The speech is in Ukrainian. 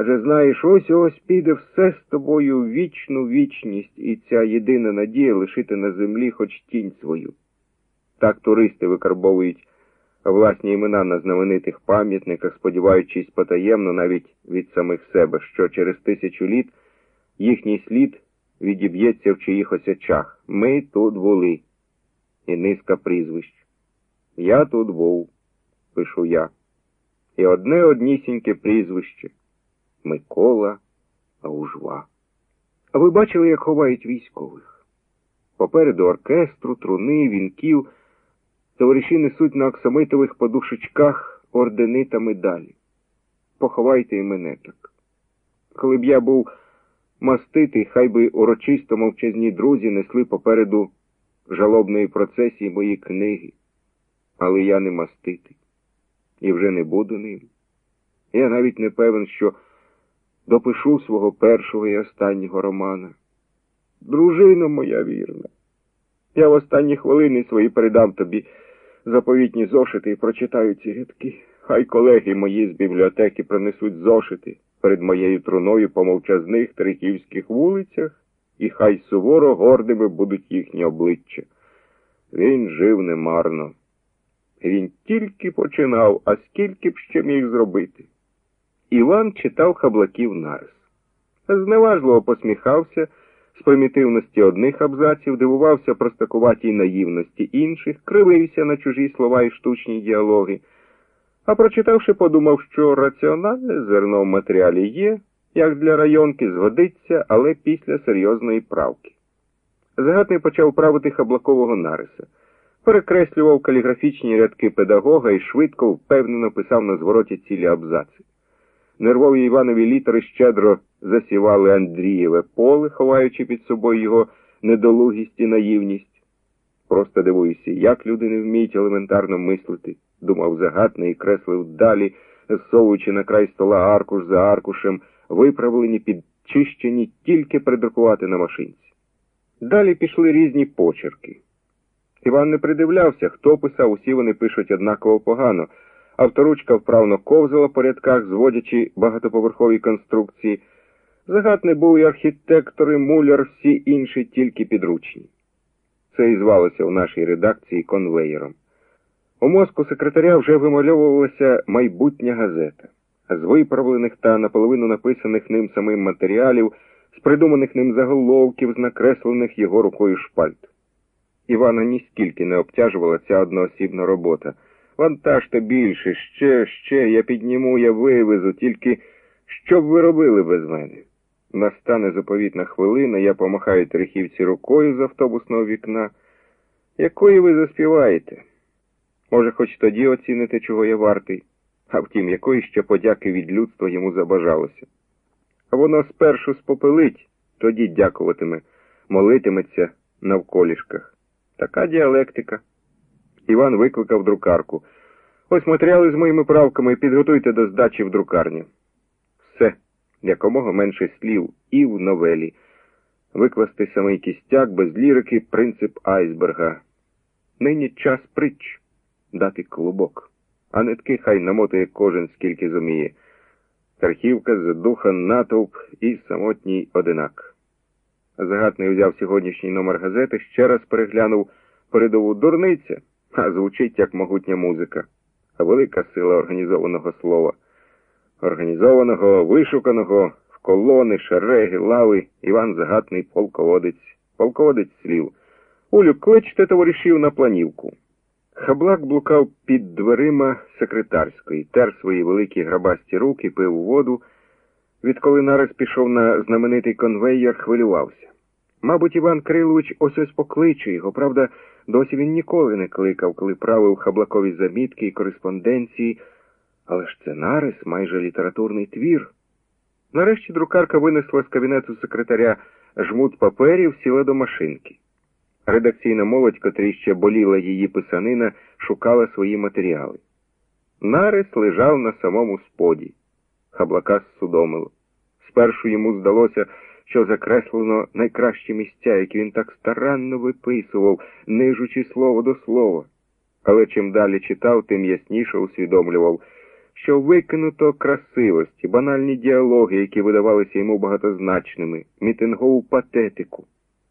Адже знаєш, ось ось піде все з тобою в вічну вічність, і ця єдина надія лишити на землі хоч тінь свою. Так туристи викарбовують власні імена на знаменитих пам'ятниках, сподіваючись потаємно навіть від самих себе, що через тисячу літ їхній слід відіб'ється в чиїхось очах. Ми тут були. І низка прізвищ. Я тут був, пишу я. І одне однісіньке прізвище Микола Аужва. А ви бачили, як ховають військових? Попереду оркестру, труни, вінків. Товариші несуть на оксамитових подушечках ордени та медалі. Поховайте і мене так. Коли б я був маститий, хай би урочисто мовчазні друзі несли попереду жалобної процесії мої книги. Але я не маститий і вже не буду ним. Я навіть не певен, що допишу свого першого і останнього романа. Дружино моя вірна, я в останні хвилини свої передам тобі заповітні зошити і прочитаю ці рядки. Хай колеги мої з бібліотеки принесуть зошити перед моєю труною по мовчазних трихівських вулицях, і хай суворо гордими будуть їхні обличчя. Він жив немарно. Він тільки починав, а скільки б ще міг зробити. Іван читав хаблаків нарис. Зневажливо посміхався з примітивності одних абзаців, дивувався простакуватій наївності інших, кривився на чужі слова і штучні діалоги, а прочитавши, подумав, що раціональне зерно в матеріалі є, як для районки згодиться, але після серйозної правки. Загатний почав правити хаблакового нариса, перекреслював каліграфічні рядки педагога і швидко, впевнено писав на звороті цілі абзаци. Нервові Іванові літери щедро засівали Андрієве поле, ховаючи під собою його недолугість і наївність. Просто дивуюся, як люди не вміють елементарно мислити, думав загатний і креслив далі, зсовуючи на край стола аркуш за аркушем, виправлені, підчищені, тільки придрукувати на машинці. Далі пішли різні почерки. Іван не придивлявся, хто писав, усі вони пишуть однаково погано. Авторучка вправно ковзала по рядках, зводячи багатоповерхові конструкції. Загатний був і архітектор, і муляр, всі інші тільки підручні. Це і звалося в нашій редакції конвеєром. У мозку секретаря вже вимальовувалася майбутня газета. З виправлених та наполовину написаних ним самим матеріалів, з придуманих ним заголовків, з накреслених його рукою шпальт. Івана ніскільки не обтяжувала ця одноосібна робота. Вантажте більше, ще, ще, я підніму, я вивезу, тільки що б ви робили без мене? Настане заповітна хвилина, я помахаю трихівці рукою з автобусного вікна. Якої ви заспіваєте? Може, хоч тоді оціните, чого я вартий, а втім, якої ще подяки від людства йому забажалося. А воно спершу спопелить, тоді дякуватиме, молитиметься навколішках. Така діалектика. Іван викликав друкарку. Ось матеріали з моїми правками підготуйте до здачі в друкарню. Все, якомога менше слів і в новелі. Викласти самий кістяк без лірики принцип айсберга. Нині час притч дати клубок, а нитки хай намотує кожен скільки зуміє. Тархівка, задуха, натовп і самотній одинак. Загатний взяв сьогоднішній номер газети, ще раз переглянув передову дурниця, а звучить як могутня музика, а велика сила організованого слова. Організованого, вишуканого, в колони, шереги, лави, Іван Загатний полководець, полководець слів. Улю, кличте товаришів на планівку. Хаблак блукав під дверима секретарської, тер свої великі грабасті руки, пив воду. Відколи нараз пішов на знаменитий конвейер, хвилювався. Мабуть, Іван Крилович ось ось покличе його, правда, досі він ніколи не кликав, коли правив хаблакові замітки і кореспонденції, але ж це нарис, майже літературний твір. Нарешті друкарка винесла з кабінету секретаря жмут паперів, сіла до машинки. Редакційна молодь, котрій ще боліла її писанина, шукала свої матеріали. Нарис лежав на самому споді. Хаблака судомило. Спершу йому здалося, що закреслено найкращі місця, які він так старанно виписував, нижучи слово до слова. Але чим далі читав, тим ясніше усвідомлював, що викинуто красивості, банальні діалоги, які видавалися йому багатозначними, мітингову патетику.